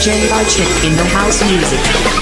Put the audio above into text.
DJ Archit in the house music.